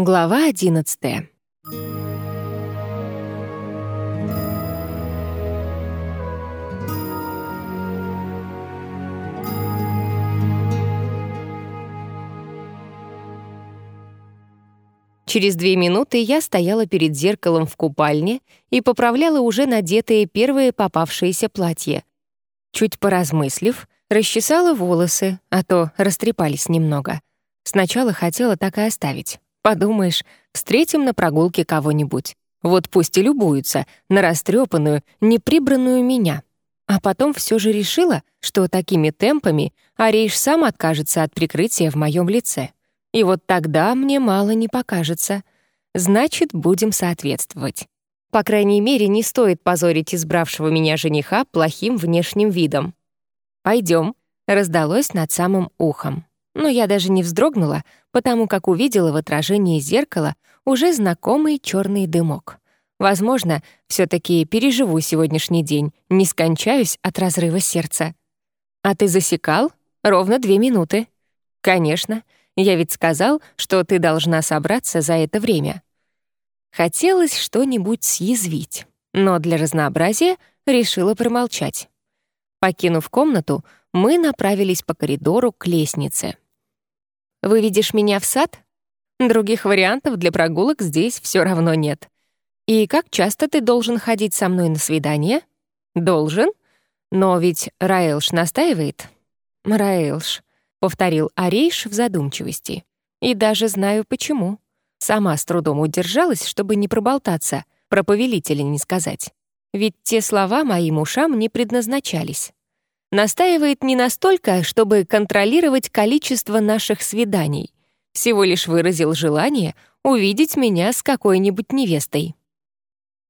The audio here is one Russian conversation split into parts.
Глава одиннадцатая. Через две минуты я стояла перед зеркалом в купальне и поправляла уже надетые первые попавшиеся платья. Чуть поразмыслив, расчесала волосы, а то растрепались немного. Сначала хотела так и оставить. Подумаешь, встретим на прогулке кого-нибудь. Вот пусть и любуются на растрепанную, неприбранную меня. А потом все же решила, что такими темпами Арейш сам откажется от прикрытия в моем лице. И вот тогда мне мало не покажется. Значит, будем соответствовать. По крайней мере, не стоит позорить избравшего меня жениха плохим внешним видом. Пойдем, раздалось над самым ухом. Но я даже не вздрогнула, потому как увидела в отражении зеркала уже знакомый черный дымок. Возможно, все таки переживу сегодняшний день, не скончаюсь от разрыва сердца. «А ты засекал? Ровно две минуты». «Конечно. Я ведь сказал, что ты должна собраться за это время». Хотелось что-нибудь съязвить, но для разнообразия решила промолчать. Покинув комнату, мы направились по коридору к лестнице. «Выведешь меня в сад? Других вариантов для прогулок здесь все равно нет. И как часто ты должен ходить со мной на свидание?» «Должен? Но ведь Раэлш настаивает?» «Раэлш», — повторил Арейш в задумчивости. «И даже знаю, почему. Сама с трудом удержалась, чтобы не проболтаться, про повелителя не сказать. Ведь те слова моим ушам не предназначались. Настаивает не настолько, чтобы контролировать количество наших свиданий. Всего лишь выразил желание увидеть меня с какой-нибудь невестой.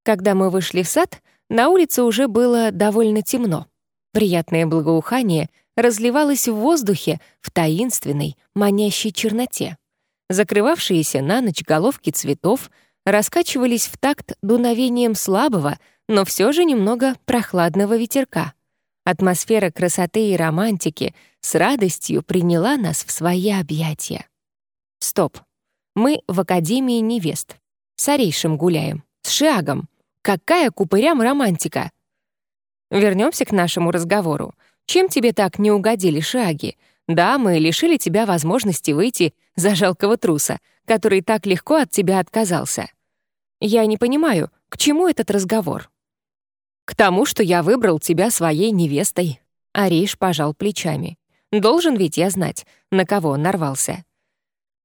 Когда мы вышли в сад, на улице уже было довольно темно. Приятное благоухание разливалась в воздухе в таинственной, манящей черноте. Закрывавшиеся на ночь головки цветов раскачивались в такт дуновением слабого, но все же немного прохладного ветерка. Атмосфера красоты и романтики с радостью приняла нас в свои объятия. Стоп. Мы в Академии невест. С Орейшем гуляем. С Шиагом. Какая купырям романтика! Вернемся к нашему разговору. Чем тебе так не угодили шаги? Да, мы лишили тебя возможности выйти за жалкого труса, который так легко от тебя отказался. Я не понимаю, к чему этот разговор? К тому, что я выбрал тебя своей невестой. Ариш пожал плечами. Должен ведь я знать, на кого он нарвался.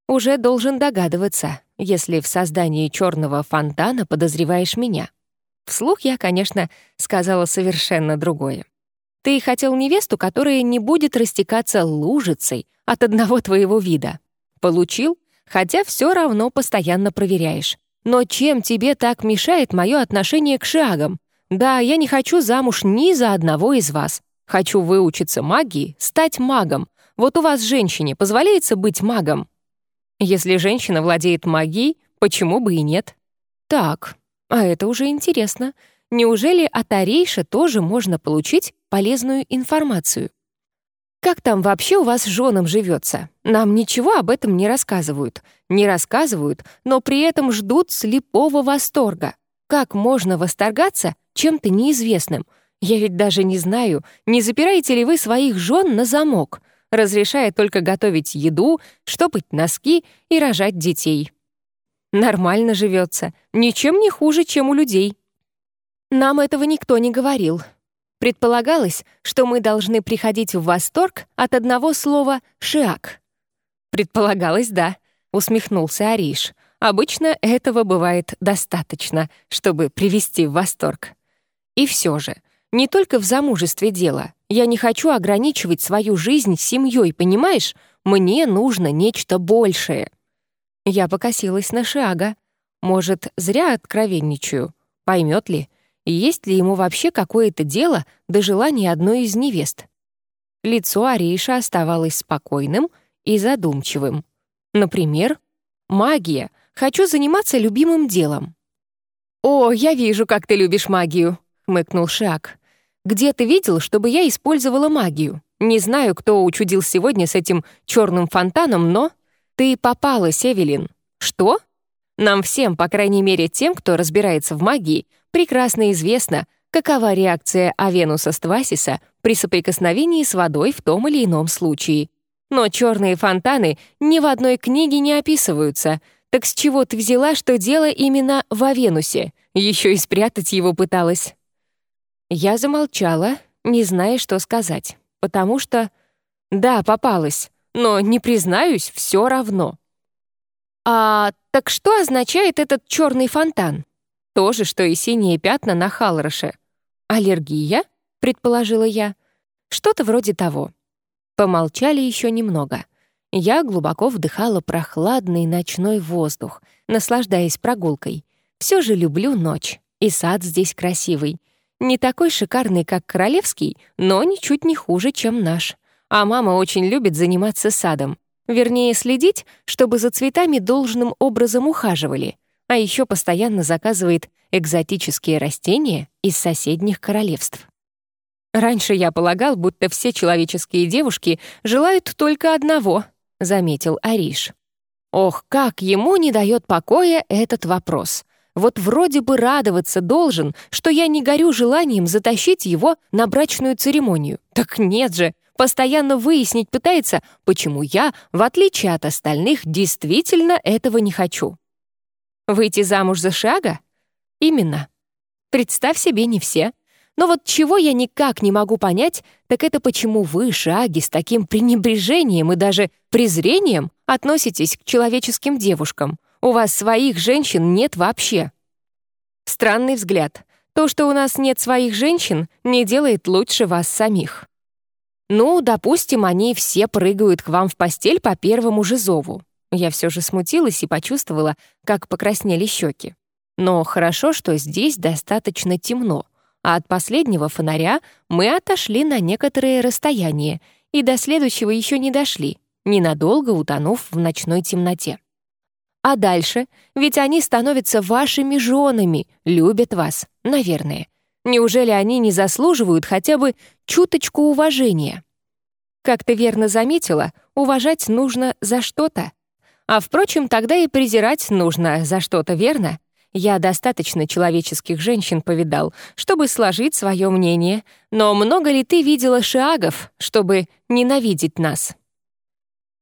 Уже должен догадываться, если в создании черного фонтана подозреваешь меня. Вслух я, конечно, сказала совершенно другое. Ты хотел невесту, которая не будет растекаться лужицей от одного твоего вида. Получил, хотя все равно постоянно проверяешь. Но чем тебе так мешает мое отношение к шагам? Да, я не хочу замуж ни за одного из вас. Хочу выучиться магии, стать магом. Вот у вас, женщине, позволяется быть магом? Если женщина владеет магией, почему бы и нет? Так, а это уже интересно. Неужели от Арейша тоже можно получить полезную информацию? Как там вообще у вас с женом живется? Нам ничего об этом не рассказывают. Не рассказывают, но при этом ждут слепого восторга. Как можно восторгаться чем-то неизвестным? Я ведь даже не знаю, не запираете ли вы своих жен на замок, разрешая только готовить еду, штопать носки и рожать детей. Нормально живется, ничем не хуже, чем у людей. Нам этого никто не говорил. Предполагалось, что мы должны приходить в восторг от одного слова «шиак». «Предполагалось, да», — усмехнулся Ариш. «Обычно этого бывает достаточно, чтобы привести в восторг». И все же, не только в замужестве дело. Я не хочу ограничивать свою жизнь семьей, понимаешь? Мне нужно нечто большее. Я покосилась на Шиага. Может, зря откровенничаю. Поймет ли? есть ли ему вообще какое-то дело до желания одной из невест. Лицо Ариша оставалось спокойным и задумчивым. Например, «Магия. Хочу заниматься любимым делом». «О, я вижу, как ты любишь магию», — хмыкнул Шак. «Где ты видел, чтобы я использовала магию? Не знаю, кто учудил сегодня с этим черным фонтаном, но...» «Ты попала, Севелин». «Что?» Нам всем, по крайней мере тем, кто разбирается в магии, прекрасно известно, какова реакция Авенуса Ствасиса при соприкосновении с водой в том или ином случае. Но черные фонтаны ни в одной книге не описываются. Так с чего ты взяла, что дело именно в Авенусе? Еще и спрятать его пыталась. Я замолчала, не зная, что сказать, потому что... Да, попалась, но, не признаюсь, все равно. А так что означает этот черный фонтан? То же, что и синие пятна на Халроше. Аллергия? Предположила я. Что-то вроде того. Помолчали еще немного. Я глубоко вдыхала прохладный ночной воздух, наслаждаясь прогулкой. Все же люблю ночь, и сад здесь красивый. Не такой шикарный, как королевский, но ничуть не хуже, чем наш. А мама очень любит заниматься садом. Вернее, следить, чтобы за цветами должным образом ухаживали. А еще постоянно заказывает экзотические растения из соседних королевств. «Раньше я полагал, будто все человеческие девушки желают только одного», — заметил Ариш. Ох, как ему не дает покоя этот вопрос. Вот вроде бы радоваться должен, что я не горю желанием затащить его на брачную церемонию. Так нет же, постоянно выяснить пытается, почему я, в отличие от остальных, действительно этого не хочу. Выйти замуж за Шага? Именно. Представь себе, не все. Но вот чего я никак не могу понять, так это почему вы, Шаги, с таким пренебрежением и даже презрением относитесь к человеческим девушкам. У вас своих женщин нет вообще. Странный взгляд. То, что у нас нет своих женщин, не делает лучше вас самих. Ну, допустим, они все прыгают к вам в постель по первому же зову. Я все же смутилась и почувствовала, как покраснели щеки. Но хорошо, что здесь достаточно темно, а от последнего фонаря мы отошли на некоторое расстояние и до следующего еще не дошли, ненадолго утонув в ночной темноте. А дальше? Ведь они становятся вашими женами, любят вас, наверное. Неужели они не заслуживают хотя бы чуточку уважения? Как ты верно заметила, уважать нужно за что-то. А впрочем, тогда и презирать нужно за что-то, верно? Я достаточно человеческих женщин повидал, чтобы сложить свое мнение, но много ли ты видела шиагов, чтобы ненавидеть нас?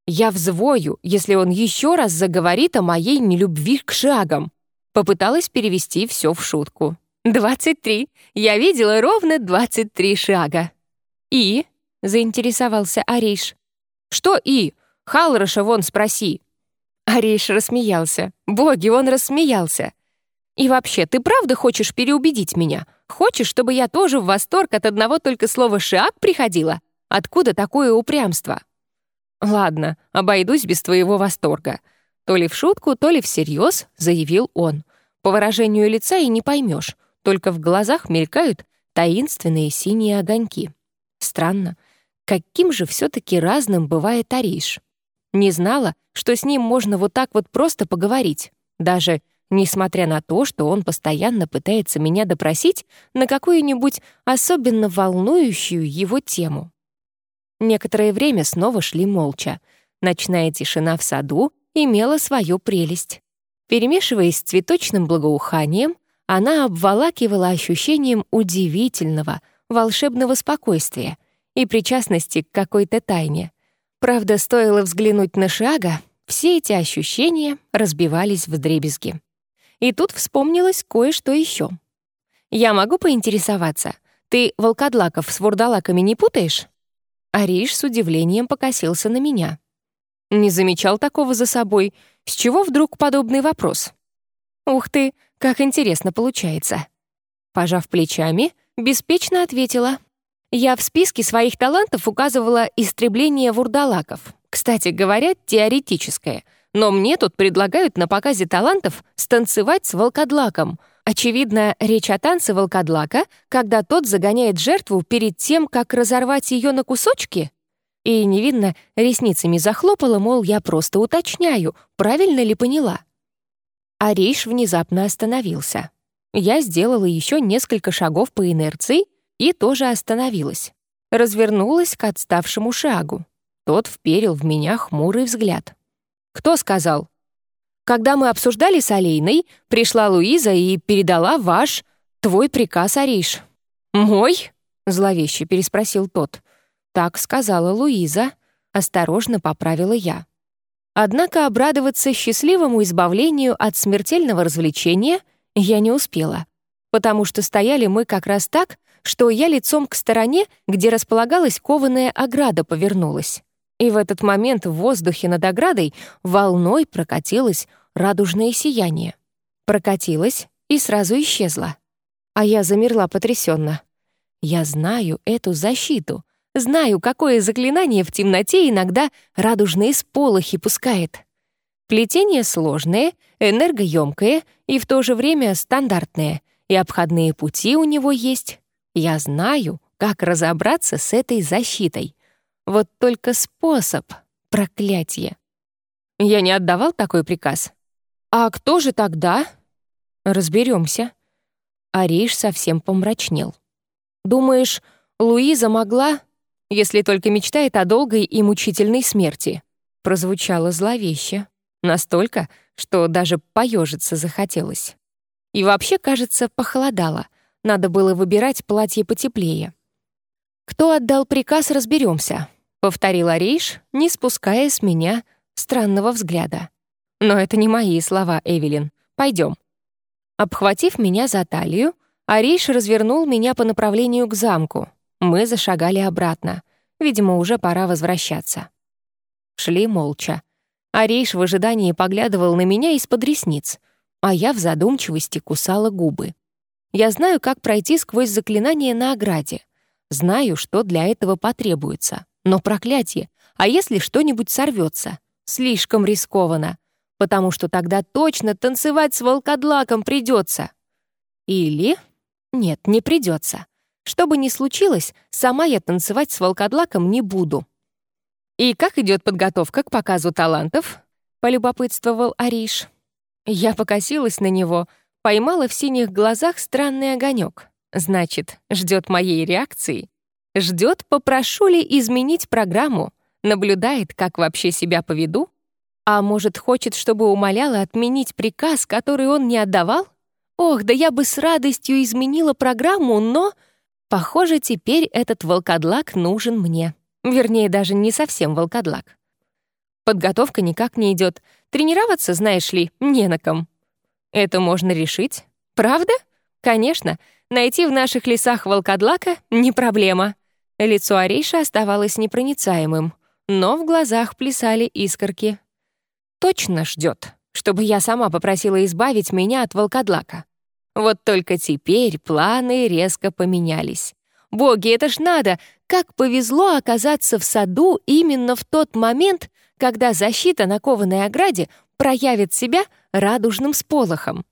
Я взвою, если он еще раз заговорит о моей нелюбви к шагам. Попыталась перевести все в шутку. «Двадцать три. Я видела ровно двадцать три шага». «И?» — заинтересовался Ариш. «Что «и»? Халроша вон спроси». Ариш рассмеялся. Боги, он рассмеялся. «И вообще, ты правда хочешь переубедить меня? Хочешь, чтобы я тоже в восторг от одного только слова «шаг» приходила? Откуда такое упрямство?» «Ладно, обойдусь без твоего восторга». То ли в шутку, то ли всерьез, заявил он. По выражению лица и не поймешь, только в глазах мелькают таинственные синие огоньки. Странно, каким же все-таки разным бывает Ариш. Не знала, что с ним можно вот так вот просто поговорить, даже несмотря на то, что он постоянно пытается меня допросить на какую-нибудь особенно волнующую его тему. Некоторое время снова шли молча. Ночная тишина в саду имела свою прелесть. Перемешиваясь с цветочным благоуханием, она обволакивала ощущением удивительного, волшебного спокойствия и причастности к какой-то тайне. Правда, стоило взглянуть на Шага, все эти ощущения разбивались в дребезги. И тут вспомнилось кое-что еще. «Я могу поинтересоваться, ты волкодлаков с вурдалаками не путаешь?» Ариш с удивлением покосился на меня. «Не замечал такого за собой. С чего вдруг подобный вопрос?» «Ух ты, как интересно получается. Пожав плечами, беспечно ответила. Я в списке своих талантов указывала истребление вурдалаков. Кстати говоря, теоретическое. Но мне тут предлагают на показе талантов станцевать с волкодлаком. Очевидно, речь о танце волкодлака, когда тот загоняет жертву перед тем, как разорвать ее на кусочки. И невинно ресницами захлопала, мол, я просто уточняю, правильно ли поняла. А Рейш внезапно остановился. Я сделала еще несколько шагов по инерции и тоже остановилась. Развернулась к отставшему шагу. Тот вперил в меня хмурый взгляд. «Кто сказал?» Когда мы обсуждали с Алейной, пришла Луиза и передала ваш, твой приказ, Ариш». «Мой?» — зловеще переспросил тот. «Так сказала Луиза», — осторожно поправила я. Однако обрадоваться счастливому избавлению от смертельного развлечения я не успела, потому что стояли мы как раз так, что я лицом к стороне, где располагалась кованая ограда, повернулась. И в этот момент в воздухе над оградой волной прокатилось радужное сияние. Прокатилось и сразу исчезло. А я замерла потрясенно. Я знаю эту защиту, знаю, какое заклинание в темноте иногда радужные сполохи пускает. Плетение сложное, энергоемкое и в то же время стандартное, и обходные пути у него есть. Я знаю, как разобраться с этой защитой. Вот только способ — проклятие. Я не отдавал такой приказ. А кто же тогда? Разберемся. Ариш совсем помрачнел. Думаешь, Луиза могла, если только мечтает о долгой и мучительной смерти? Прозвучало зловеще. Настолько, что даже поежиться захотелось. И вообще, кажется, похолодало — надо было выбирать платье потеплее. «Кто отдал приказ, разберемся», — повторил Ариш, не спуская с меня странного взгляда. «Но это не мои слова, Эвелин. Пойдем». Обхватив меня за талию, Ариш развернул меня по направлению к замку. Мы зашагали обратно. Видимо, уже пора возвращаться. Шли молча. Ариш в ожидании поглядывал на меня из-под ресниц, а я в задумчивости кусала губы. Я знаю, как пройти сквозь заклинание на ограде. Знаю, что для этого потребуется. Но проклятие, а если что-нибудь сорвется? Слишком рискованно, потому что тогда точно танцевать с волкодлаком придется. Или... Нет, не придется. Что бы ни случилось, сама я танцевать с волкодлаком не буду. «И как идет подготовка к показу талантов?» — полюбопытствовал Ариш. Я покосилась на него — Поймала в синих глазах странный огонек. Значит, ждет моей реакции. Ждет, попрошу ли изменить программу. Наблюдает, как вообще себя поведу. А может, хочет, чтобы умоляла отменить приказ, который он не отдавал? Ох, да я бы с радостью изменила программу, но... Похоже, теперь этот волкодлак нужен мне. Вернее, даже не совсем волкодлак. Подготовка никак не идет. Тренироваться, знаешь ли, не на ком. Это можно решить? Правда? Конечно. Найти в наших лесах волкодлака — не проблема. Лицо Арейша оставалось непроницаемым, но в глазах плясали искорки. Точно ждет, чтобы я сама попросила избавить меня от волкодлака. Вот только теперь планы резко поменялись. Боги, это ж надо! Как повезло оказаться в саду именно в тот момент, когда защита на кованой ограде проявит себя радужным сполохом.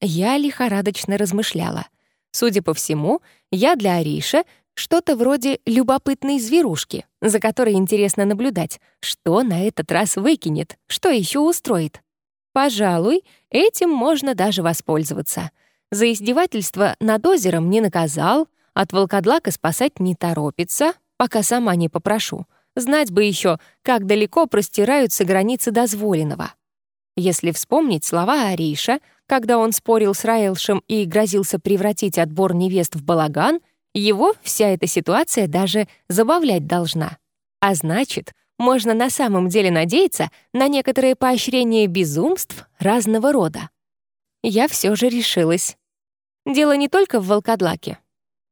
Я лихорадочно размышляла. Судя по всему, я для Ариша что-то вроде любопытной зверушки, за которой интересно наблюдать, что на этот раз выкинет, что еще устроит. Пожалуй, этим можно даже воспользоваться. За издевательство над озером не наказал, от волкодлака спасать не торопится, пока сама не попрошу. Знать бы еще, как далеко простираются границы дозволенного. Если вспомнить слова Ариша, когда он спорил с Раэлшем и грозился превратить отбор невест в балаган, его вся эта ситуация даже забавлять должна. А значит, можно на самом деле надеяться на некоторые поощрения безумств разного рода. Я все же решилась. Дело не только в волкодлаке.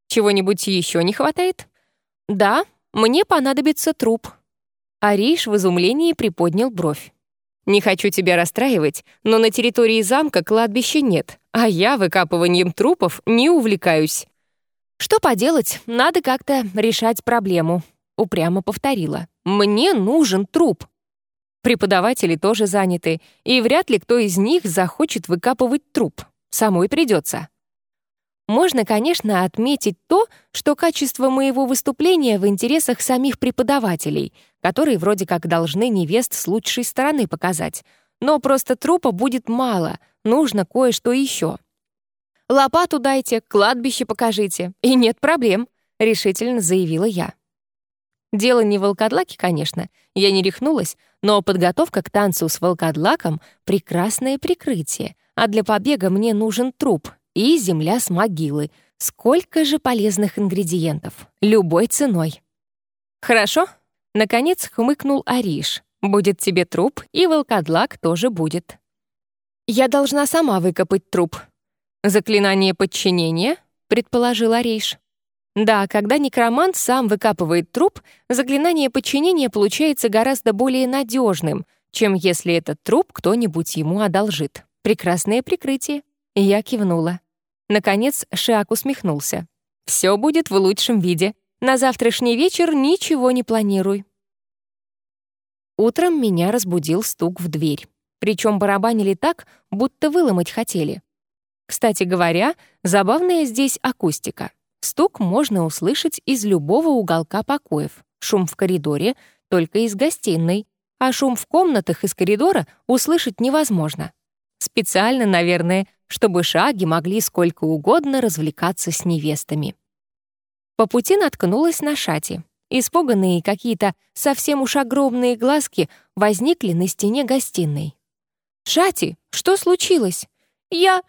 Чего-нибудь еще не хватает? Да, мне понадобится труп. Ариш в изумлении приподнял бровь. Не хочу тебя расстраивать, но на территории замка кладбища нет, а я выкапыванием трупов не увлекаюсь». «Что поделать, надо как-то решать проблему», — упрямо повторила. «Мне нужен труп». Преподаватели тоже заняты, и вряд ли кто из них захочет выкапывать труп. Самой придется. Можно, конечно, отметить то, что качество моего выступления в интересах самих преподавателей, которые вроде как должны невест с лучшей стороны показать. Но просто трупа будет мало, нужно кое-что еще. «Лопату дайте, кладбище покажите, и нет проблем», — решительно заявила я. Дело не в волкодлаке, конечно, я не рехнулась, но подготовка к танцу с волкодлаком — прекрасное прикрытие, а для побега мне нужен труп и земля с могилы. Сколько же полезных ингредиентов, любой ценой. «Хорошо?» — наконец хмыкнул Ариш. «Будет тебе труп, и волкодлак тоже будет». «Я должна сама выкопать труп». «Заклинание подчинения?» — предположил Ариш. Да, когда некромант сам выкапывает труп, заклинание подчинения получается гораздо более надежным, чем если этот труп кто-нибудь ему одолжит. Прекрасное прикрытие. Я кивнула. Наконец Шиак усмехнулся. «Все будет в лучшем виде. На завтрашний вечер ничего не планируй». Утром меня разбудил стук в дверь. Причем барабанили так, будто выломать хотели. Кстати говоря, забавная здесь акустика — Стук можно услышать из любого уголка покоев, шум в коридоре — только из гостиной, а шум в комнатах из коридора услышать невозможно. Специально, наверное, чтобы шаги могли сколько угодно развлекаться с невестами. По пути наткнулась на Шати. Испуганные какие-то совсем уж огромные глазки возникли на стене гостиной. «Шати, что случилось?» «Я...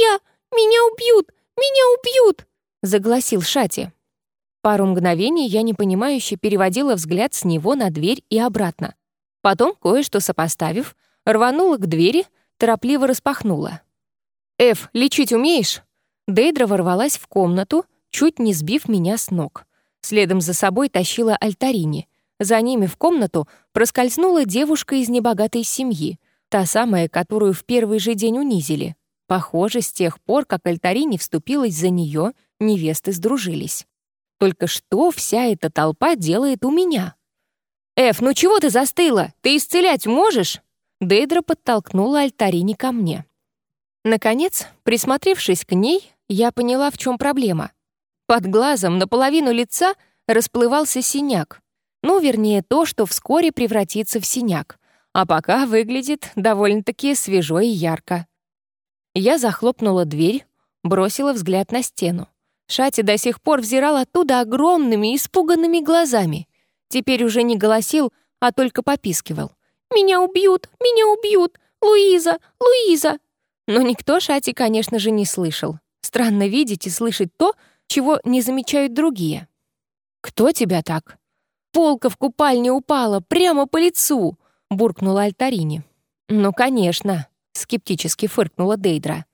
я... меня убьют! Меня убьют!» загласил Шати. Пару мгновений я непонимающе переводила взгляд с него на дверь и обратно. Потом, кое-что сопоставив, рванула к двери, торопливо распахнула. «Эф, лечить умеешь?» Дейдра ворвалась в комнату, чуть не сбив меня с ног. Следом за собой тащила Альтарини. За ними в комнату проскользнула девушка из небогатой семьи, та самая, которую в первый же день унизили. Похоже, с тех пор, как Альтарини вступилась за нее, невесты сдружились. Только что вся эта толпа делает у меня? «Эф, ну чего ты застыла? Ты исцелять можешь?» Дейдра подтолкнула Альтарини ко мне. Наконец, присмотревшись к ней, я поняла, в чем проблема. Под глазом наполовину лица расплывался синяк. Ну, вернее, то, что вскоре превратится в синяк. А пока выглядит довольно-таки свежо и ярко. Я захлопнула дверь, бросила взгляд на стену. Шати до сих пор взирал оттуда огромными, испуганными глазами. Теперь уже не голосил, а только попискивал. «Меня убьют! Меня убьют! Луиза! Луиза!» Но никто Шати, конечно же, не слышал. Странно видеть и слышать то, чего не замечают другие. «Кто тебя так?» «Полка в купальне упала прямо по лицу!» — буркнула Альтарини. «Ну, конечно!» — скептически фыркнула Дейдра.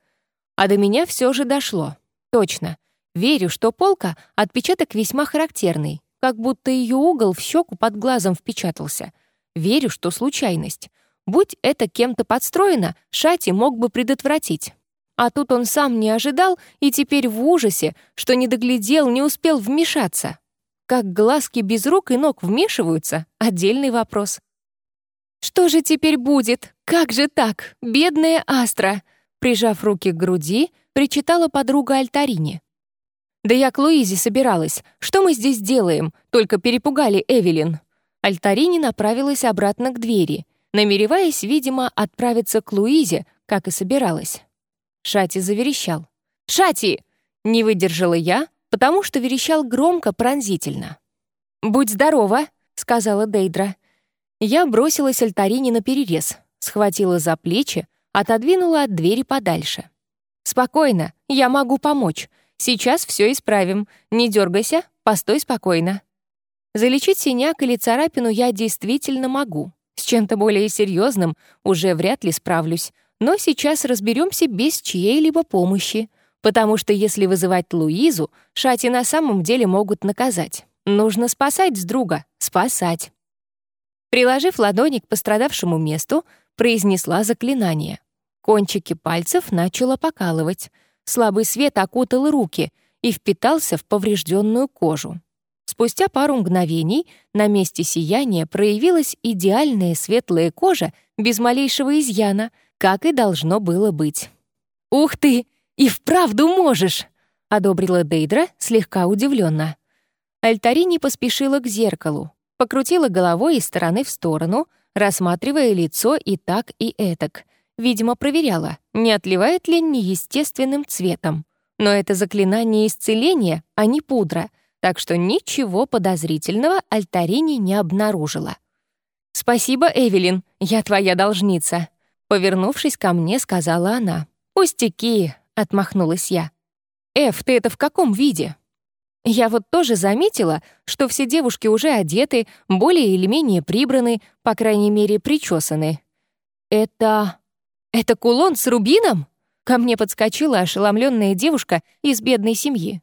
А до меня все же дошло. Точно. Верю, что полка — отпечаток весьма характерный, как будто ее угол в щеку под глазом впечатался. Верю, что случайность. Будь это кем-то подстроено, Шати мог бы предотвратить. А тут он сам не ожидал и теперь в ужасе, что не доглядел, не успел вмешаться. Как глазки без рук и ног вмешиваются — отдельный вопрос. «Что же теперь будет? Как же так? Бедная Астра!» Прижав руки к груди, причитала подруга Альтарине. «Да я к Луизе собиралась. Что мы здесь делаем? Только перепугали Эвелин». Альтарини направилась обратно к двери, намереваясь, видимо, отправиться к Луизе, как и собиралась. Шати заверещал. «Шати!» — не выдержала я, потому что верещал громко, пронзительно. «Будь здорова!» — сказала Дейдра. Я бросилась Альтарини на перерез, схватила за плечи, отодвинула от двери подальше. «Спокойно, я могу помочь. Сейчас все исправим. Не дергайся, постой спокойно. Залечить синяк или царапину я действительно могу. С чем-то более серьезным уже вряд ли справлюсь. Но сейчас разберемся без чьей-либо помощи. Потому что если вызывать Луизу, Шати на самом деле могут наказать. Нужно спасать с друга, спасать. Приложив ладони к пострадавшему месту, произнесла заклинание. Кончики пальцев начало покалывать. Слабый свет окутал руки и впитался в поврежденную кожу. Спустя пару мгновений на месте сияния проявилась идеальная светлая кожа без малейшего изъяна, как и должно было быть. «Ух ты! И вправду можешь!» — одобрила Дейдра слегка удивленно. Альтарини поспешила к зеркалу, покрутила головой из стороны в сторону, рассматривая лицо и так, и этак, Видимо, проверяла, не отливает ли неестественным цветом. Но это заклинание исцеления, а не пудра, так что ничего подозрительного Альтарини не обнаружила. «Спасибо, Эвелин, я твоя должница», — повернувшись ко мне, сказала она. «Пустяки», — отмахнулась я. «Эф, ты это в каком виде?» Я вот тоже заметила, что все девушки уже одеты, более или менее прибраны, по крайней мере, причесаны. «Это... это кулон с рубином?» Ко мне подскочила ошеломленная девушка из бедной семьи.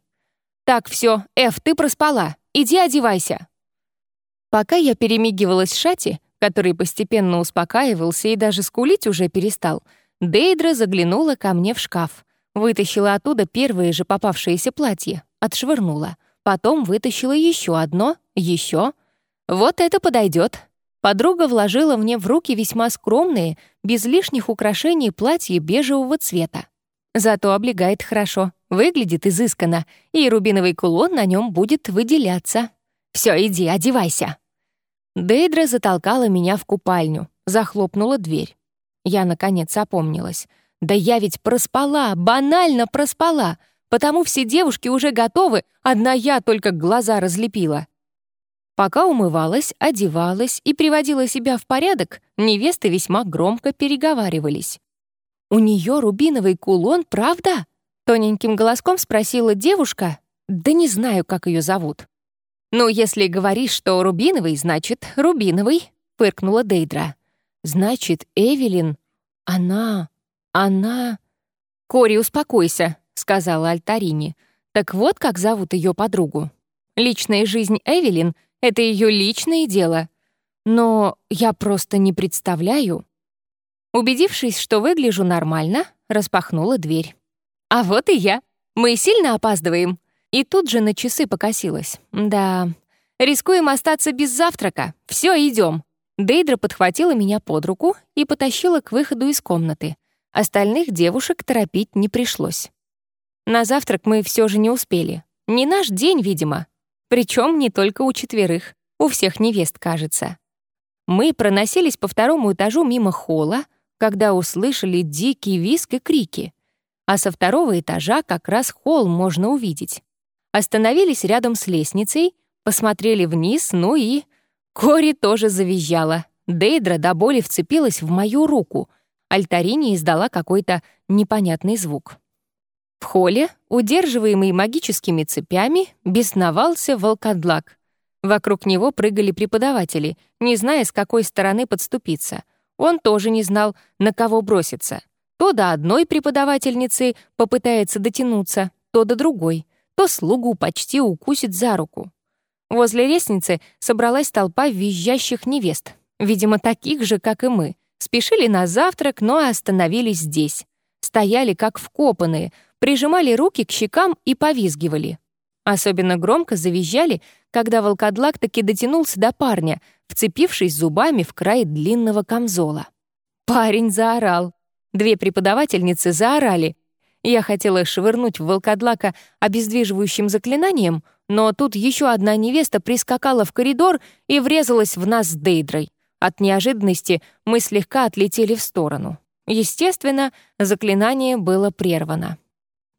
«Так, все, Эф, ты проспала. Иди одевайся». Пока я перемигивалась Шати, который постепенно успокаивался и даже скулить уже перестал, Дейдра заглянула ко мне в шкаф, вытащила оттуда первое же попавшееся платье, отшвырнула. Потом вытащила еще одно, еще. Вот это подойдет. Подруга вложила мне в руки весьма скромные, без лишних украшений платье бежевого цвета. Зато облегает хорошо, выглядит изысканно, и рубиновый кулон на нем будет выделяться. Все, иди, одевайся. Дейдра затолкала меня в купальню, захлопнула дверь. Я, наконец, опомнилась. Да я ведь проспала, банально проспала потому все девушки уже готовы, одна я только глаза разлепила. Пока умывалась, одевалась и приводила себя в порядок, невесты весьма громко переговаривались. «У нее рубиновый кулон, правда?» — тоненьким голоском спросила девушка. «Да не знаю, как ее зовут». «Ну, если говоришь, что рубиновый, значит, рубиновый», — фыркнула Дейдра. «Значит, Эвелин, она, она...» «Кори, успокойся», — сказала Альтарини. «Так вот, как зовут ее подругу. Личная жизнь Эвелин — это ее личное дело. Но я просто не представляю». Убедившись, что выгляжу нормально, распахнула дверь. «А вот и я. Мы сильно опаздываем». И тут же на часы покосилась. «Да, рискуем остаться без завтрака. Все, идем. Дейдра подхватила меня под руку и потащила к выходу из комнаты. Остальных девушек торопить не пришлось. На завтрак мы все же не успели. Не наш день, видимо. Причем не только у четверых, у всех невест, кажется. Мы проносились по второму этажу мимо холла, когда услышали дикий визг и крики. А со второго этажа как раз холл можно увидеть. Остановились рядом с лестницей, посмотрели вниз, ну и... Кори тоже завизжала. Дейдра до боли вцепилась в мою руку. Альтарини издала какой-то непонятный звук. В холле, удерживаемый магическими цепями, бесновался волкодлак. Вокруг него прыгали преподаватели, не зная, с какой стороны подступиться. Он тоже не знал, на кого броситься. То до одной преподавательницы попытается дотянуться, то до другой, то слугу почти укусит за руку. Возле лестницы собралась толпа визжащих невест, видимо, таких же, как и мы. Спешили на завтрак, но остановились здесь. Стояли как вкопанные — прижимали руки к щекам и повизгивали. Особенно громко завизжали, когда волкодлак таки дотянулся до парня, вцепившись зубами в край длинного камзола. Парень заорал. Две преподавательницы заорали. Я хотела швырнуть в волкодлака обездвиживающим заклинанием, но тут еще одна невеста прискакала в коридор и врезалась в нас с Дейдрой. От неожиданности мы слегка отлетели в сторону. Естественно, заклинание было прервано.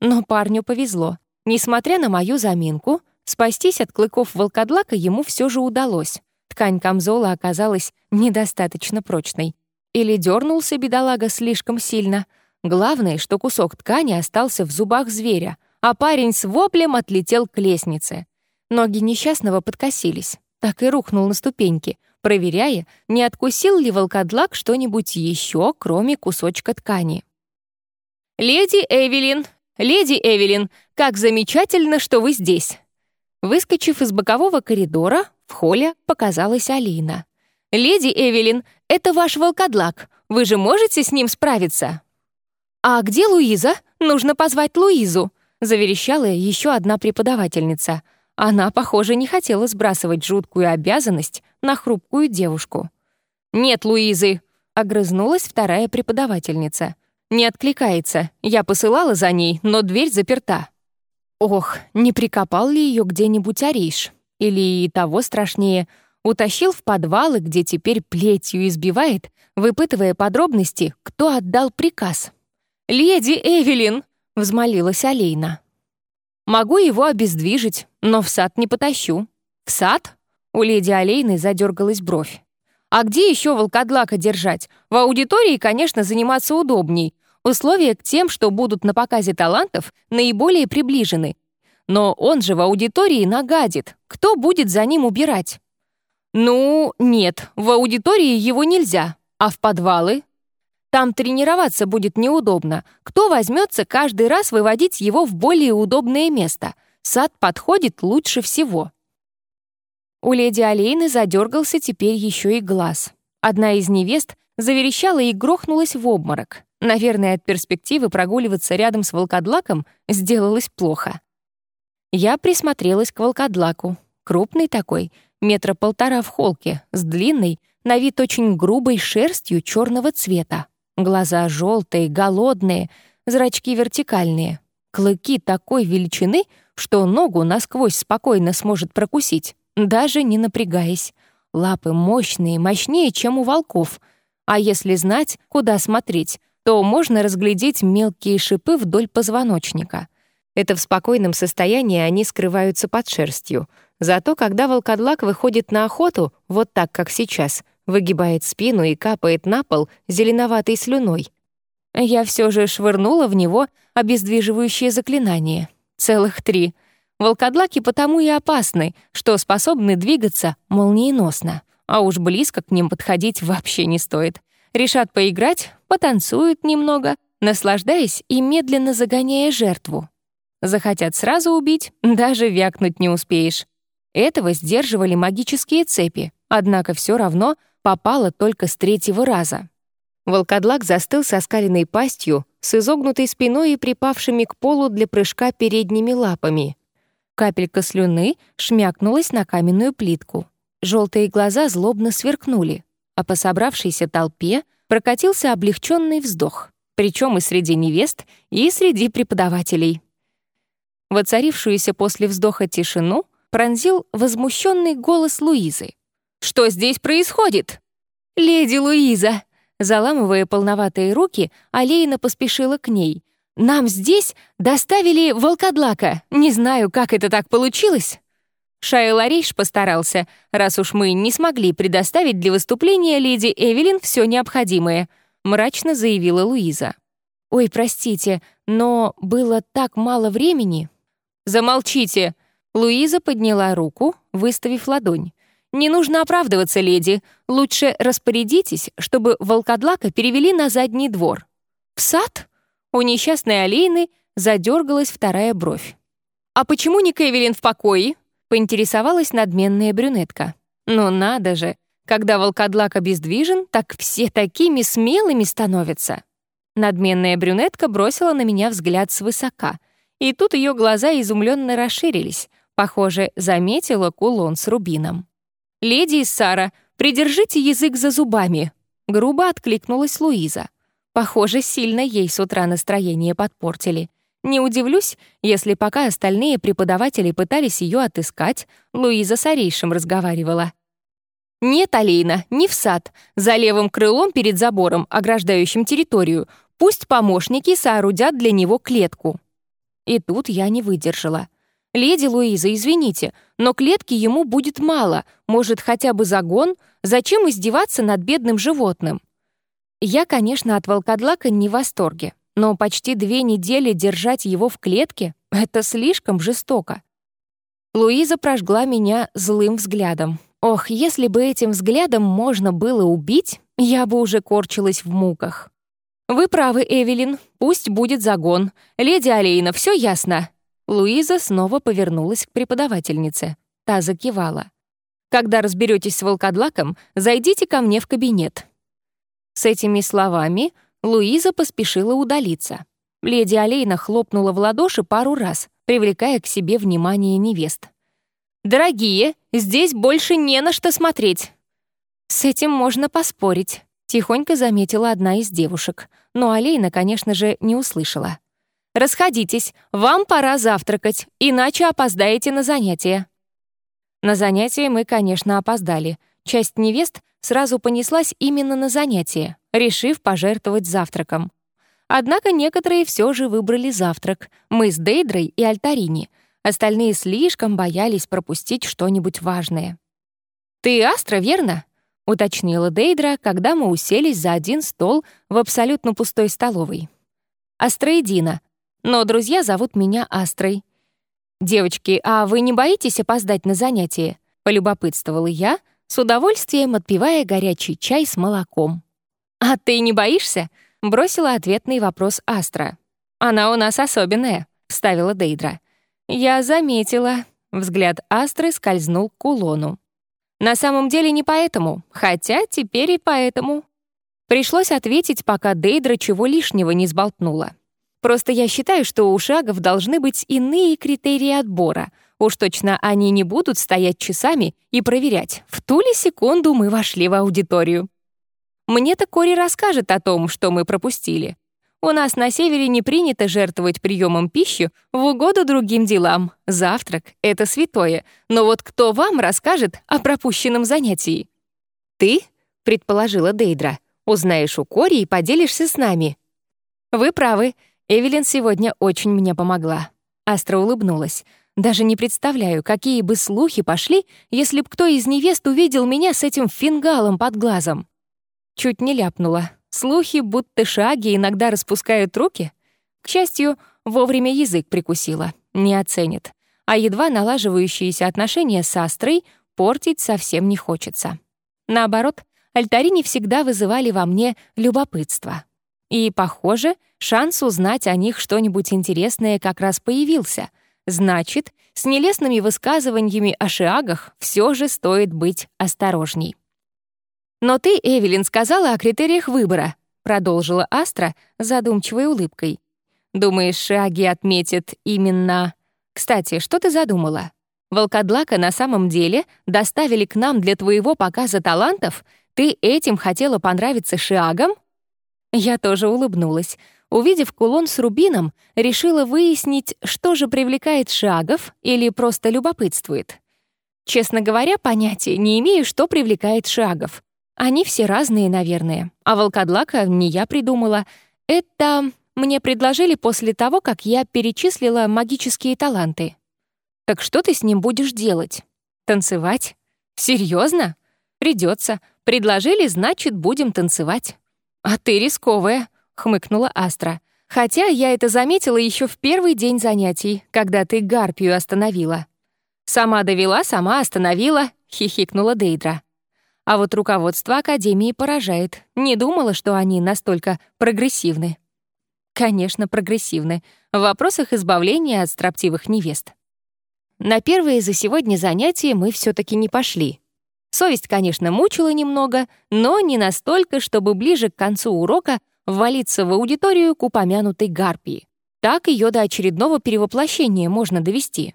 Но парню повезло. Несмотря на мою заминку, спастись от клыков волкодлака ему все же удалось. Ткань камзола оказалась недостаточно прочной. Или дернулся бедолага слишком сильно. Главное, что кусок ткани остался в зубах зверя, а парень с воплем отлетел к лестнице. Ноги несчастного подкосились. Так и рухнул на ступеньки, проверяя, не откусил ли волкодлак что-нибудь еще, кроме кусочка ткани. «Леди Эвелин, «Леди Эвелин, как замечательно, что вы здесь!» Выскочив из бокового коридора, в холле показалась Алина. «Леди Эвелин, это ваш волкодлак. Вы же можете с ним справиться?» «А где Луиза? Нужно позвать Луизу», — заверещала еще одна преподавательница. Она, похоже, не хотела сбрасывать жуткую обязанность на хрупкую девушку. «Нет Луизы», — огрызнулась вторая преподавательница. Не откликается. Я посылала за ней, но дверь заперта. Ох, не прикопал ли ее где-нибудь Ариш? Или и того страшнее, утащил в подвалы, где теперь плетью избивает, выпытывая подробности, кто отдал приказ. «Леди Эвелин!» — взмолилась Алейна. Могу его обездвижить, но в сад не потащу. В сад? У леди Олейны задергалась бровь. А где еще волкодлака держать? В аудитории, конечно, заниматься удобней. Условия к тем, что будут на показе талантов, наиболее приближены. Но он же в аудитории нагадит. Кто будет за ним убирать? Ну, нет, в аудитории его нельзя. А в подвалы? Там тренироваться будет неудобно. Кто возьмется каждый раз выводить его в более удобное место? Сад подходит лучше всего. У леди Олейны задергался теперь еще и глаз. Одна из невест заверещала и грохнулась в обморок. Наверное, от перспективы прогуливаться рядом с волкодлаком сделалось плохо. Я присмотрелась к волкодлаку. Крупный такой, метра полтора в холке, с длинной, на вид очень грубой шерстью черного цвета. Глаза желтые, голодные, зрачки вертикальные. Клыки такой величины, что ногу насквозь спокойно сможет прокусить, даже не напрягаясь. Лапы мощные, мощнее, чем у волков. А если знать, куда смотреть, то можно разглядеть мелкие шипы вдоль позвоночника. Это в спокойном состоянии они скрываются под шерстью. Зато когда волкодлак выходит на охоту, вот так, как сейчас, выгибает спину и капает на пол зеленоватой слюной. Я все же швырнула в него обездвиживающее заклинание. Целых три. Волкодлаки потому и опасны, что способны двигаться молниеносно. А уж близко к ним подходить вообще не стоит. Решат поиграть, потанцуют немного, наслаждаясь и медленно загоняя жертву. Захотят сразу убить, даже вякнуть не успеешь. Этого сдерживали магические цепи, однако все равно попало только с третьего раза. Волкодлак застыл со скаленной пастью, с изогнутой спиной и припавшими к полу для прыжка передними лапами. Капелька слюны шмякнулась на каменную плитку. Желтые глаза злобно сверкнули, а по собравшейся толпе прокатился облегченный вздох, причем и среди невест, и среди преподавателей. Воцарившуюся после вздоха тишину пронзил возмущенный голос Луизы. Что здесь происходит?» «Леди Луиза!» Заламывая полноватые руки, Алейна поспешила к ней. «Нам здесь доставили волкодлака. Не знаю, как это так получилось». Шайл Ариш постарался, раз уж мы не смогли предоставить для выступления леди Эвелин все необходимое, мрачно заявила Луиза. «Ой, простите, но было так мало времени». «Замолчите!» Луиза подняла руку, выставив ладонь. «Не нужно оправдываться, леди. Лучше распорядитесь, чтобы волкодлака перевели на задний двор». «В сад?» У несчастной Алейны задергалась вторая бровь. «А почему не Кевелин в покое?» — поинтересовалась надменная брюнетка. «Ну надо же! Когда волкодлак обездвижен, так все такими смелыми становятся!» Надменная брюнетка бросила на меня взгляд свысока, и тут ее глаза изумленно расширились. Похоже, заметила кулон с рубином. «Леди Сара, придержите язык за зубами!» Грубо откликнулась Луиза. Похоже, сильно ей с утра настроение подпортили. Не удивлюсь, если пока остальные преподаватели пытались ее отыскать, Луиза с Арейшем разговаривала. «Нет, Алейна, не в сад. За левым крылом перед забором, ограждающим территорию. Пусть помощники соорудят для него клетку». И тут я не выдержала. «Леди Луиза, извините, но клетки ему будет мало. Может, хотя бы загон? Зачем издеваться над бедным животным?» Я, конечно, от волкодлака не в восторге, но почти две недели держать его в клетке — это слишком жестоко. Луиза прожгла меня злым взглядом. Ох, если бы этим взглядом можно было убить, я бы уже корчилась в муках. «Вы правы, Эвелин, пусть будет загон. Леди Алейна, все ясно?» Луиза снова повернулась к преподавательнице. Та закивала. «Когда разберетесь с волкодлаком, зайдите ко мне в кабинет». С этими словами Луиза поспешила удалиться. Леди Алейна хлопнула в ладоши пару раз, привлекая к себе внимание невест. «Дорогие, здесь больше не на что смотреть!» «С этим можно поспорить», — тихонько заметила одна из девушек, но Алейна, конечно же, не услышала. Расходитесь, вам пора завтракать, иначе опоздаете на занятия». На занятия мы, конечно, опоздали. Часть невест сразу понеслась именно на занятия, решив пожертвовать завтраком. Однако некоторые все же выбрали завтрак. Мы с Дейдрой и Альтарини. Остальные слишком боялись пропустить что-нибудь важное. «Ты Астра, верно?» — уточнила Дейдра, когда мы уселись за один стол в абсолютно пустой столовой. «Астроедина. Но друзья зовут меня Астрой». «Девочки, а вы не боитесь опоздать на занятие?» — полюбопытствовала я, с удовольствием отпивая горячий чай с молоком. «А ты не боишься?» — бросила ответный вопрос Астра. «Она у нас особенная», — вставила Дейдра. «Я заметила». Взгляд Астры скользнул к кулону. «На самом деле не поэтому, хотя теперь и поэтому». Пришлось ответить, пока Дейдра чего лишнего не сболтнула. Просто я считаю, что у шагов должны быть иные критерии отбора. Уж точно они не будут стоять часами и проверять, в ту ли секунду мы вошли в аудиторию. Мне-то Кори расскажет о том, что мы пропустили. У нас на севере не принято жертвовать приемом пищи в угоду другим делам. Завтрак — это святое. Но вот кто вам расскажет о пропущенном занятии? «Ты?» — предположила Дейдра. «Узнаешь у Кори и поделишься с нами». «Вы правы. Эвелин сегодня очень мне помогла». Астра улыбнулась. «Даже не представляю, какие бы слухи пошли, если б кто из невест увидел меня с этим фингалом под глазом». Чуть не ляпнула. Слухи, будто шаги иногда распускают руки. К счастью, вовремя язык прикусила. Не оценит. А едва налаживающиеся отношения с Астрой портить совсем не хочется. Наоборот, альтари не всегда вызывали во мне любопытство. И, похоже, шанс узнать о них что-нибудь интересное как раз появился. Значит, с нелестными высказываниями о шиагах все же стоит быть осторожней. «Но ты, Эвелин, сказала о критериях выбора», — продолжила Астра задумчивой улыбкой. «Думаешь, Шаги отметит именно...» «Кстати, что ты задумала? Волкодлака на самом деле доставили к нам для твоего показа талантов? Ты этим хотела понравиться Шиагам?» Я тоже улыбнулась. Увидев кулон с рубином, решила выяснить, что же привлекает Шиагов или просто любопытствует. Честно говоря, понятия не имею, что привлекает Шиагов. Они все разные, наверное. А волкодлака не я придумала. Это мне предложили после того, как я перечислила магические таланты. Так что ты с ним будешь делать? Танцевать? Серьезно? Придется. Предложили, значит, будем танцевать. А ты рисковая, хмыкнула Астра. Хотя я это заметила еще в первый день занятий, когда ты гарпию остановила. Сама довела, сама остановила, хихикнула Дейдра. А вот руководство Академии поражает. Не думала, что они настолько прогрессивны. Конечно, прогрессивны. В вопросах избавления от строптивых невест. На первое за сегодня занятие мы все таки не пошли. Совесть, конечно, мучила немного, но не настолько, чтобы ближе к концу урока ввалиться в аудиторию к упомянутой гарпии. Так ее до очередного перевоплощения можно довести.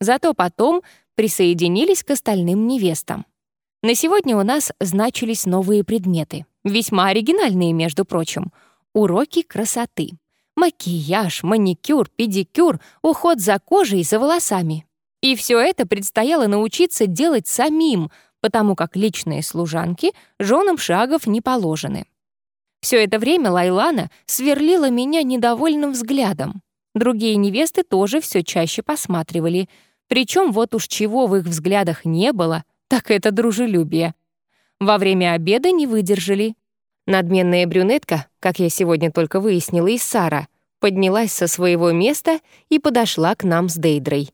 Зато потом присоединились к остальным невестам. На сегодня у нас значились новые предметы, весьма оригинальные, между прочим. Уроки красоты. Макияж, маникюр, педикюр, уход за кожей и за волосами. И все это предстояло научиться делать самим, потому как личные служанки женам шагов не положены. Все это время Лайлана сверлила меня недовольным взглядом. Другие невесты тоже все чаще посматривали. Причем вот уж чего в их взглядах не было — так это дружелюбие. Во время обеда не выдержали. Надменная брюнетка, как я сегодня только выяснила из Сара, поднялась со своего места и подошла к нам с Дейдрой.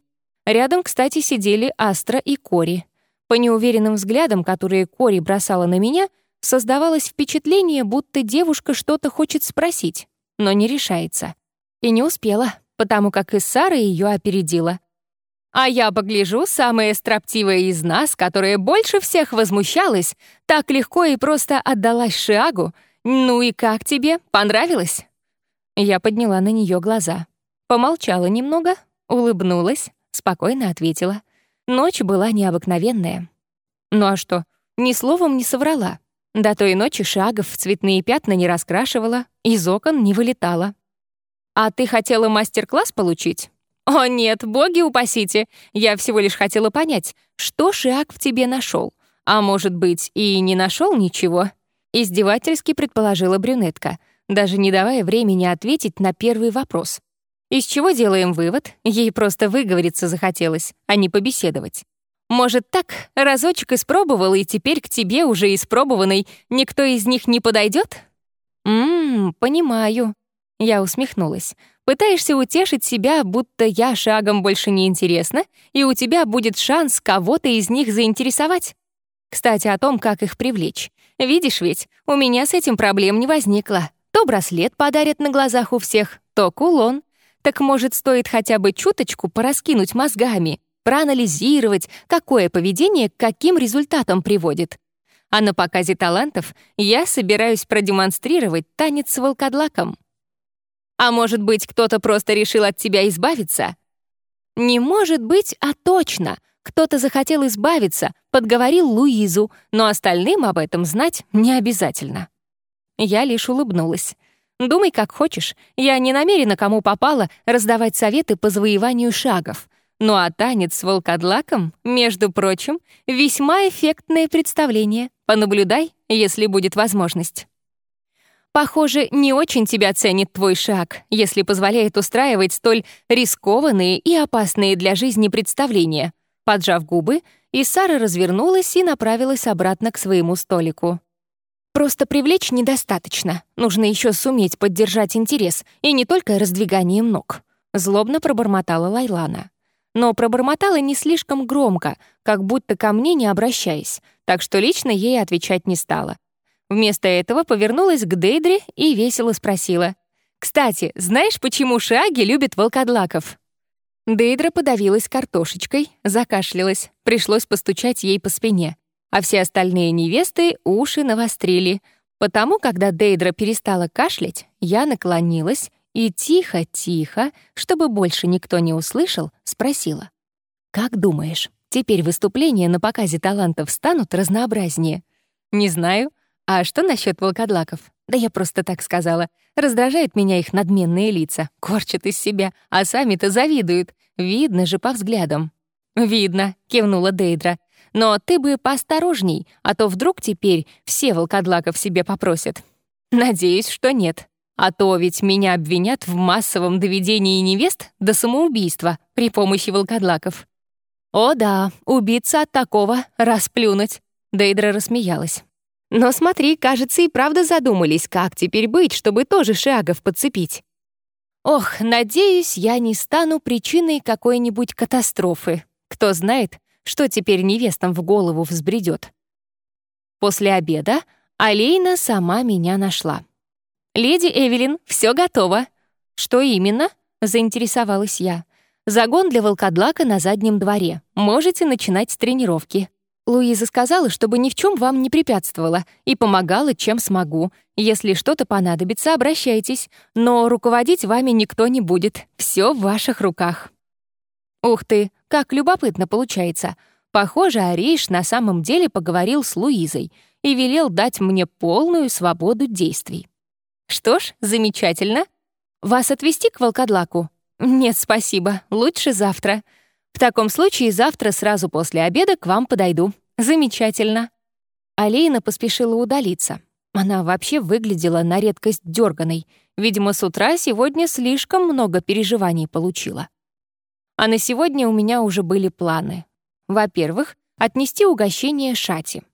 Рядом, кстати, сидели Астра и Кори. По неуверенным взглядам, которые Кори бросала на меня, создавалось впечатление, будто девушка что-то хочет спросить, но не решается. И не успела, потому как Иссара ее опередила. А я погляжу, самая строптивая из нас, которая больше всех возмущалась, так легко и просто отдалась Шиагу. Ну и как тебе? Понравилось? Я подняла на нее глаза. Помолчала немного, улыбнулась, спокойно ответила. Ночь была необыкновенная. Ну а что, ни словом не соврала. До той ночи шагов в цветные пятна не раскрашивала, из окон не вылетала. «А ты хотела мастер-класс получить?» «О нет, боги упасите! Я всего лишь хотела понять, что Шиак в тебе нашел. А может быть, и не нашел ничего?» Издевательски предположила брюнетка, даже не давая времени ответить на первый вопрос. Из чего делаем вывод? Ей просто выговориться захотелось, а не побеседовать. Может, так, разочек испробовал, и теперь к тебе, уже испробованный, никто из них не подойдет? Ммм, понимаю. Я усмехнулась. Пытаешься утешить себя, будто я шагом больше не интересна, и у тебя будет шанс кого-то из них заинтересовать. Кстати, о том, как их привлечь. Видишь ведь, у меня с этим проблем не возникло. То браслет подарят на глазах у всех, то кулон. Так может, стоит хотя бы чуточку пораскинуть мозгами, проанализировать, какое поведение к каким результатам приводит. А на показе талантов я собираюсь продемонстрировать танец с волкодлаком. А может быть, кто-то просто решил от тебя избавиться? Не может быть, а точно. Кто-то захотел избавиться, подговорил Луизу, но остальным об этом знать не обязательно. Я лишь улыбнулась. Думай, как хочешь. Я не намерена кому попало раздавать советы по завоеванию шагов. Ну а танец с волкодлаком, между прочим, весьма эффектное представление. Понаблюдай, если будет возможность. Похоже, не очень тебя ценит твой шаг, если позволяет устраивать столь рискованные и опасные для жизни представления. Поджав губы, Исара развернулась и направилась обратно к своему столику. Просто привлечь недостаточно. Нужно еще суметь поддержать интерес, и не только раздвиганием ног. Злобно пробормотала Лайлана но пробормотала не слишком громко, как будто ко мне не обращаясь, так что лично ей отвечать не стала. Вместо этого повернулась к Дейдре и весело спросила. «Кстати, знаешь, почему шаги любят волкодлаков?» Дейдра подавилась картошечкой, закашлялась, пришлось постучать ей по спине, а все остальные невесты уши навострили. Потому, когда Дейдра перестала кашлять, я наклонилась и тихо-тихо, чтобы больше никто не услышал, спросила. «Как думаешь, теперь выступления на показе талантов станут разнообразнее?» «Не знаю. А что насчет волкодлаков?» «Да я просто так сказала. Раздражает меня их надменные лица, корчат из себя, а сами-то завидуют. Видно же по взглядам». «Видно», — кивнула Дейдра. «Но ты бы поосторожней, а то вдруг теперь все волкодлаков себе попросят». «Надеюсь, что нет», а то ведь меня обвинят в массовом доведении невест до самоубийства при помощи волкодлаков. О да, убиться от такого, расплюнуть. Дейдра рассмеялась. Но смотри, кажется, и правда задумались, как теперь быть, чтобы тоже шагов подцепить. Ох, надеюсь, я не стану причиной какой-нибудь катастрофы. Кто знает, что теперь невестам в голову взбредет. После обеда Алейна сама меня нашла. «Леди Эвелин, все готово». «Что именно?» — заинтересовалась я. «Загон для волкодлака на заднем дворе. Можете начинать с тренировки». Луиза сказала, чтобы ни в чем вам не препятствовала и помогала, чем смогу. Если что-то понадобится, обращайтесь, но руководить вами никто не будет. Все в ваших руках. Ух ты, как любопытно получается. Похоже, Ариш на самом деле поговорил с Луизой и велел дать мне полную свободу действий. Что ж, замечательно. Вас отвезти к волкодлаку? Нет, спасибо, лучше завтра. В таком случае завтра сразу после обеда к вам подойду. Замечательно. Алейна поспешила удалиться. Она вообще выглядела на редкость дерганой. Видимо, с утра сегодня слишком много переживаний получила. А на сегодня у меня уже были планы. Во-первых, отнести угощение Шати.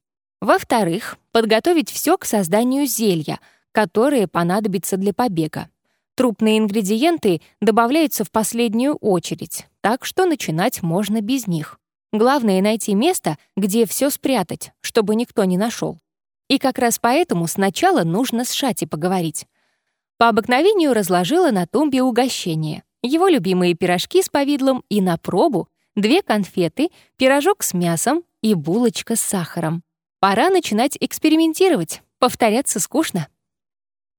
Во-вторых, подготовить все к созданию зелья — которые понадобятся для побега. Трупные ингредиенты добавляются в последнюю очередь, так что начинать можно без них. Главное — найти место, где все спрятать, чтобы никто не нашел. И как раз поэтому сначала нужно с Шати поговорить. По обыкновению разложила на тумбе угощение, его любимые пирожки с повидлом и на пробу две конфеты, пирожок с мясом и булочка с сахаром. Пора начинать экспериментировать, повторяться скучно.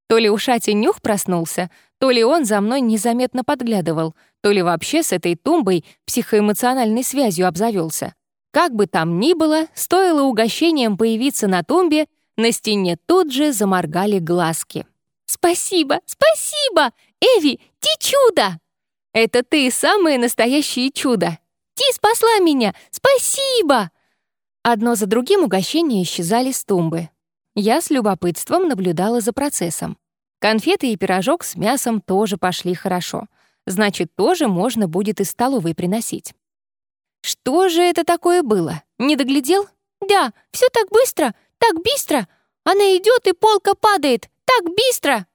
То ли у Шати нюх проснулся, то ли он за мной незаметно подглядывал, то ли вообще с этой тумбой психоэмоциональной связью обзавелся. Как бы там ни было, стоило угощением появиться на тумбе, на стене тут же заморгали глазки. «Спасибо, спасибо! Эви, ты чудо!» «Это ты самое настоящее чудо! Ти спасла меня! Спасибо!» Одно за другим угощения исчезали с тумбы. Я с любопытством наблюдала за процессом. Конфеты и пирожок с мясом тоже пошли хорошо. значит, тоже можно будет из столовой приносить. Что же это такое было? Не доглядел? Да, все так быстро, так быстро. Она идет и полка падает, так быстро.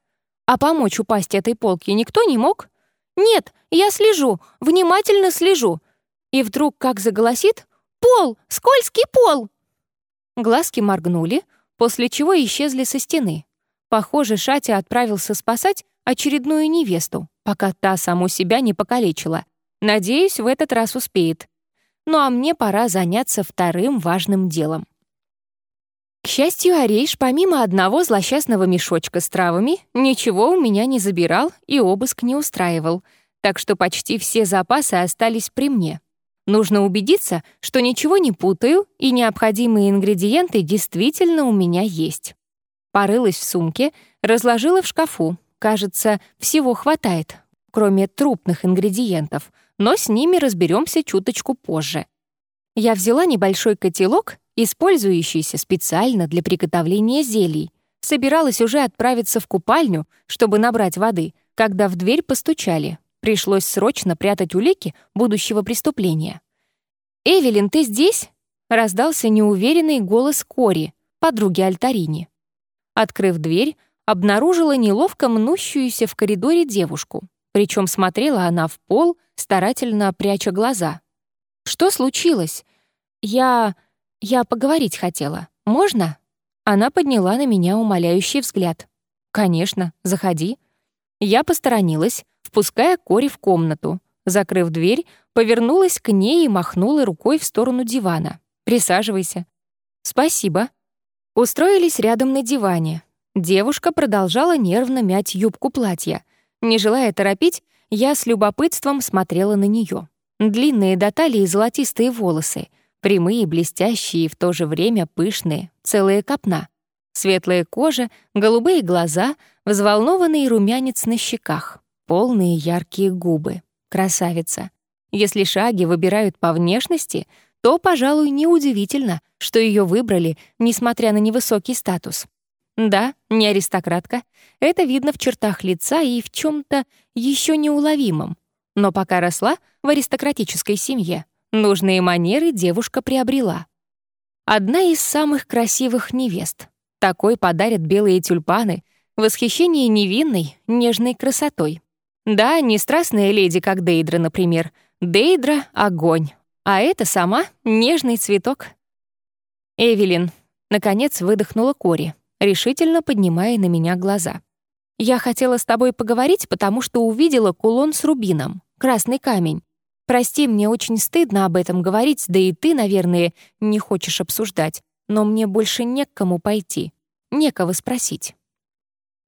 А помочь упасть этой полке никто не мог? Нет, я слежу, внимательно слежу. И вдруг как заголосит «Пол! Скользкий пол!» Глазки моргнули, после чего исчезли со стены. Похоже, Шатя отправился спасать очередную невесту, пока та саму себя не покалечила. Надеюсь, в этот раз успеет. Ну а мне пора заняться вторым важным делом. К счастью, Орейш, помимо одного злосчастного мешочка с травами, ничего у меня не забирал и обыск не устраивал, так что почти все запасы остались при мне. Нужно убедиться, что ничего не путаю и необходимые ингредиенты действительно у меня есть. Порылась в сумке, разложила в шкафу. Кажется, всего хватает, кроме трупных ингредиентов, но с ними разберемся чуточку позже. Я взяла небольшой котелок, использующийся специально для приготовления зелий. Собиралась уже отправиться в купальню, чтобы набрать воды, когда в дверь постучали. Пришлось срочно прятать улики будущего преступления. «Эвелин, ты здесь?» — раздался неуверенный голос Кори, подруги Альтарини. Открыв дверь, обнаружила неловко мнущуюся в коридоре девушку. Причем смотрела она в пол, старательно пряча глаза. «Что случилось? Я... я поговорить хотела. Можно?» Она подняла на меня умоляющий взгляд. «Конечно, заходи». Я посторонилась, впуская Кори в комнату. Закрыв дверь, повернулась к ней и махнула рукой в сторону дивана. «Присаживайся». «Спасибо», Устроились рядом на диване. Девушка продолжала нервно мять юбку платья. Не желая торопить, я с любопытством смотрела на нее. Длинные до талии золотистые волосы, прямые, блестящие и в то же время пышные, целая копна. Светлая кожа, голубые глаза, взволнованный румянец на щеках, полные яркие губы. Красавица. Если шаги выбирают по внешности, то, пожалуй, неудивительно, что ее выбрали, несмотря на невысокий статус. Да, не аристократка. Это видно в чертах лица и в чем то еще неуловимом. Но пока росла в аристократической семье, нужные манеры девушка приобрела. Одна из самых красивых невест. Такой подарят белые тюльпаны, восхищение невинной, нежной красотой. Да, не страстная леди, как Дейдра, например. Дейдра — огонь, а это сама нежный цветок. Эвелин, наконец выдохнула Кори, решительно поднимая на меня глаза. Я хотела с тобой поговорить, потому что увидела кулон с рубином, красный камень. Прости, мне очень стыдно об этом говорить, да и ты, наверное, не хочешь обсуждать, но мне больше не к кому пойти, некого спросить.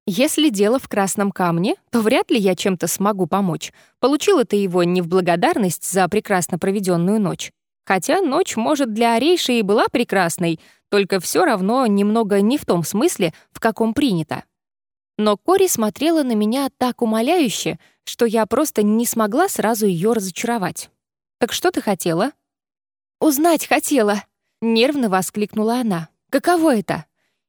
Если дело в красном камне, то вряд ли я чем-то смогу помочь. Получила ты его не в благодарность за прекрасно проведенную ночь. Хотя ночь, может, для Орейши и была прекрасной, только все равно немного не в том смысле, в каком принято. Но Кори смотрела на меня так умоляюще, что я просто не смогла сразу ее разочаровать. «Так что ты хотела?» «Узнать хотела!» — нервно воскликнула она. «Каково это?»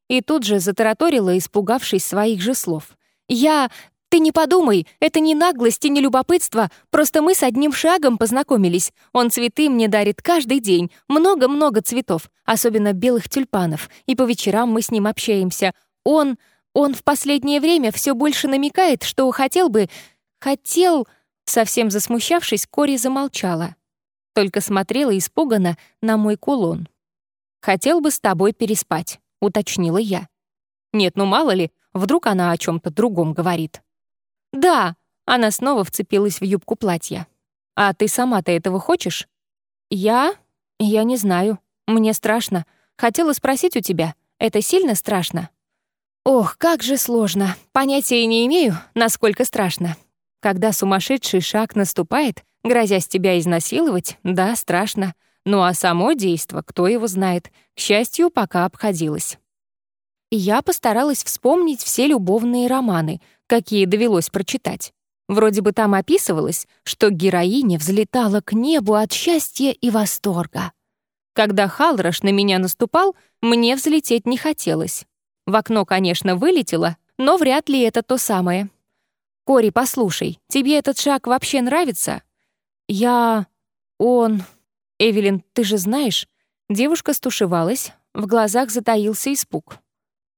И тут же затараторила, испугавшись своих же слов. «Я... Ты не подумай, это не наглость и не любопытство, просто мы с одним шагом познакомились. Он цветы мне дарит каждый день, много-много цветов, особенно белых тюльпанов, и по вечерам мы с ним общаемся. Он... он в последнее время все больше намекает, что хотел бы... хотел...» Совсем засмущавшись, Кори замолчала. Только смотрела испуганно на мой кулон. «Хотел бы с тобой переспать». — уточнила я. «Нет, ну мало ли, вдруг она о чем то другом говорит». «Да!» — она снова вцепилась в юбку платья. «А ты сама-то этого хочешь?» «Я? Я не знаю. Мне страшно. Хотела спросить у тебя. Это сильно страшно?» «Ох, как же сложно. Понятия не имею, насколько страшно. Когда сумасшедший шаг наступает, грозясь тебя изнасиловать, да, страшно. Ну а само действо, кто его знает, к счастью, пока обходилось. я постаралась вспомнить все любовные романы, какие довелось прочитать. Вроде бы там описывалось, что героиня взлетала к небу от счастья и восторга. Когда Халрош на меня наступал, мне взлететь не хотелось. В окно, конечно, вылетело, но вряд ли это то самое. «Кори, послушай, тебе этот шаг вообще нравится?» «Я... он...» «Эвелин, ты же знаешь...» Девушка стушевалась, в глазах затаился испуг.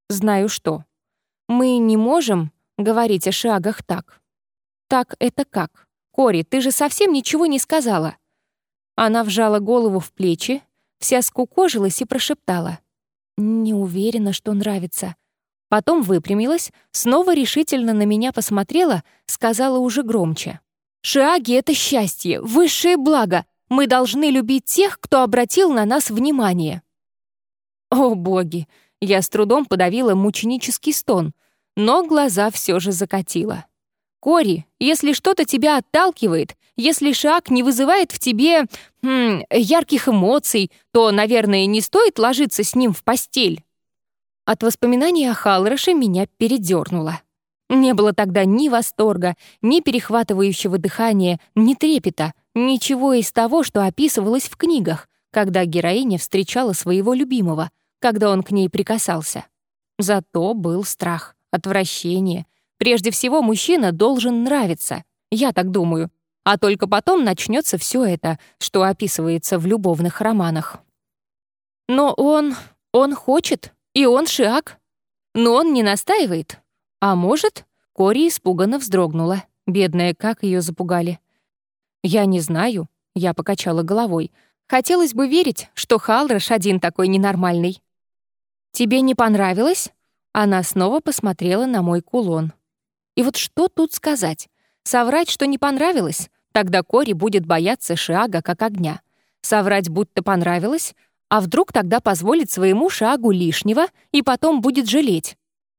«Знаю что. Мы не можем говорить о шагах так». «Так это как? Кори, ты же совсем ничего не сказала». Она вжала голову в плечи, вся скукожилась и прошептала. «Не уверена, что нравится». Потом выпрямилась, снова решительно на меня посмотрела, сказала уже громче. «Шиаги — это счастье, высшее благо. Мы должны любить тех, кто обратил на нас внимание». О, боги! Я с трудом подавила мученический стон, но глаза все же закатила. «Кори, если что-то тебя отталкивает, если шаг не вызывает в тебе хм, ярких эмоций, то, наверное, не стоит ложиться с ним в постель». От воспоминаний о Халроше меня передернуло. Не было тогда ни восторга, ни перехватывающего дыхания, ни трепета, ничего из того, что описывалось в книгах, когда героиня встречала своего любимого, когда он к ней прикасался. Зато был страх, отвращение. Прежде всего, мужчина должен нравиться, я так думаю, а только потом начнется все это, что описывается в любовных романах. Но он... он хочет, и он шиак. Но он не настаивает. А может, Кори испуганно вздрогнула. Бедная, как ее запугали. «Я не знаю», — я покачала головой. «Хотелось бы верить, что Халрош один такой ненормальный». «Тебе не понравилось?» Она снова посмотрела на мой кулон. И вот что тут сказать? Соврать, что не понравилось? Тогда Кори будет бояться Шиага как огня. Соврать, будто понравилось? А вдруг тогда позволит своему Шагу лишнего и потом будет жалеть?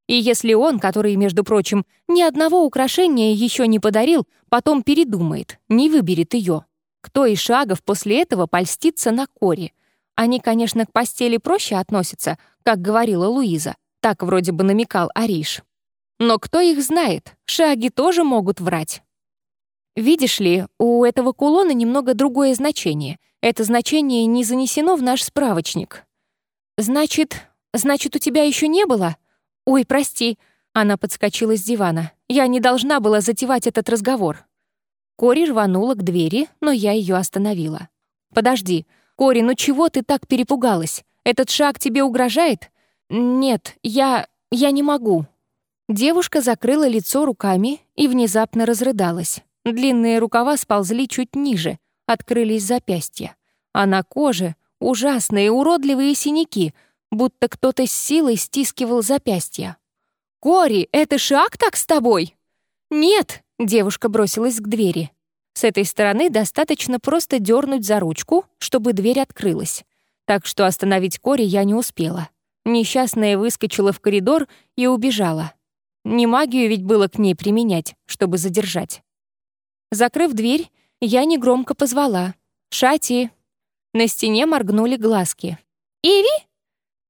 И если он, который, между прочим, ни одного украшения еще не подарил, потом передумает, не выберет ее, кто из шагов после этого польстится на Кори? Они, конечно, к постели проще относятся, как говорила Луиза. Так вроде бы намекал Ариш. Но кто их знает? Шаги тоже могут врать. Видишь ли, у этого кулона немного другое значение. Это значение не занесено в наш справочник. Значит, значит, у тебя еще не было? Ой, прости. Она подскочила с дивана. Я не должна была затевать этот разговор. Кори рванула к двери, но я ее остановила. «Подожди. Кори, ну чего ты так перепугалась? Этот шаг тебе угрожает?» «Нет, я... я не могу». Девушка закрыла лицо руками и внезапно разрыдалась. Длинные рукава сползли чуть ниже, открылись запястья. А на коже ужасные уродливые синяки, будто кто-то с силой стискивал запястья. «Кори, это шаг так с тобой?» «Нет!» — девушка бросилась к двери. С этой стороны достаточно просто дернуть за ручку, чтобы дверь открылась. Так что остановить Кори я не успела. Несчастная выскочила в коридор и убежала. Не магию ведь было к ней применять, чтобы задержать. Закрыв дверь, я негромко позвала. «Шати!» На стене моргнули глазки. «Иви?»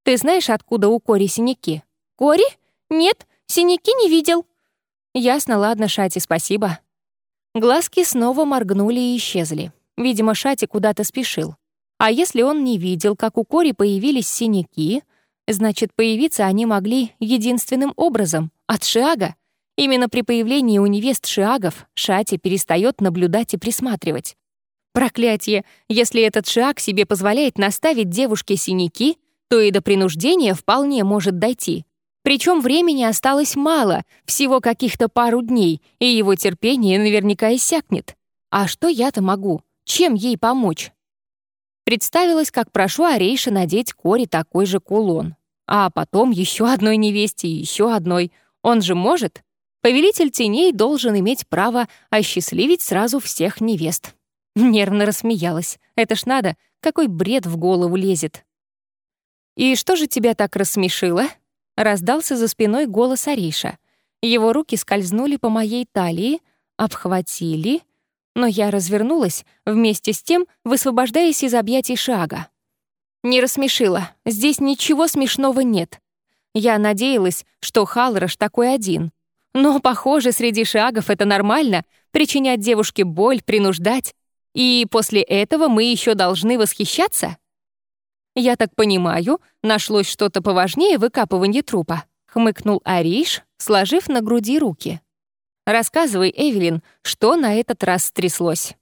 «Ты знаешь, откуда у Кори синяки?» «Кори? Нет, синяки не видел». «Ясно, ладно, Шати, спасибо». Глазки снова моргнули и исчезли. Видимо, Шати куда-то спешил. А если он не видел, как у Кори появились синяки, значит, появиться они могли единственным образом — от Шиага. Именно при появлении у невест Шиагов Шати перестает наблюдать и присматривать. Проклятие! Если этот Шиаг себе позволяет наставить девушке синяки, то и до принуждения вполне может дойти. Причем времени осталось мало, всего каких-то пару дней, и его терпение наверняка иссякнет. А что я-то могу? Чем ей помочь? Представилось, как прошу Арейша надеть Кори такой же кулон. А потом еще одной невесте и еще одной. Он же может? Повелитель теней должен иметь право осчастливить сразу всех невест. Нервно рассмеялась. Это ж надо, какой бред в голову лезет. «И что же тебя так рассмешило?» Раздался за спиной голос Ариша. Его руки скользнули по моей талии, обхватили, но я развернулась, вместе с тем высвобождаясь из объятий шага. Не рассмешила, здесь ничего смешного нет. Я надеялась, что Халрош такой один. Но, похоже, среди шагов это нормально — причинять девушке боль, принуждать. И после этого мы еще должны восхищаться? «Я так понимаю, нашлось что-то поважнее выкапывания трупа», — хмыкнул Ариш, сложив на груди руки. Рассказывай, Эвелин, что на этот раз стряслось.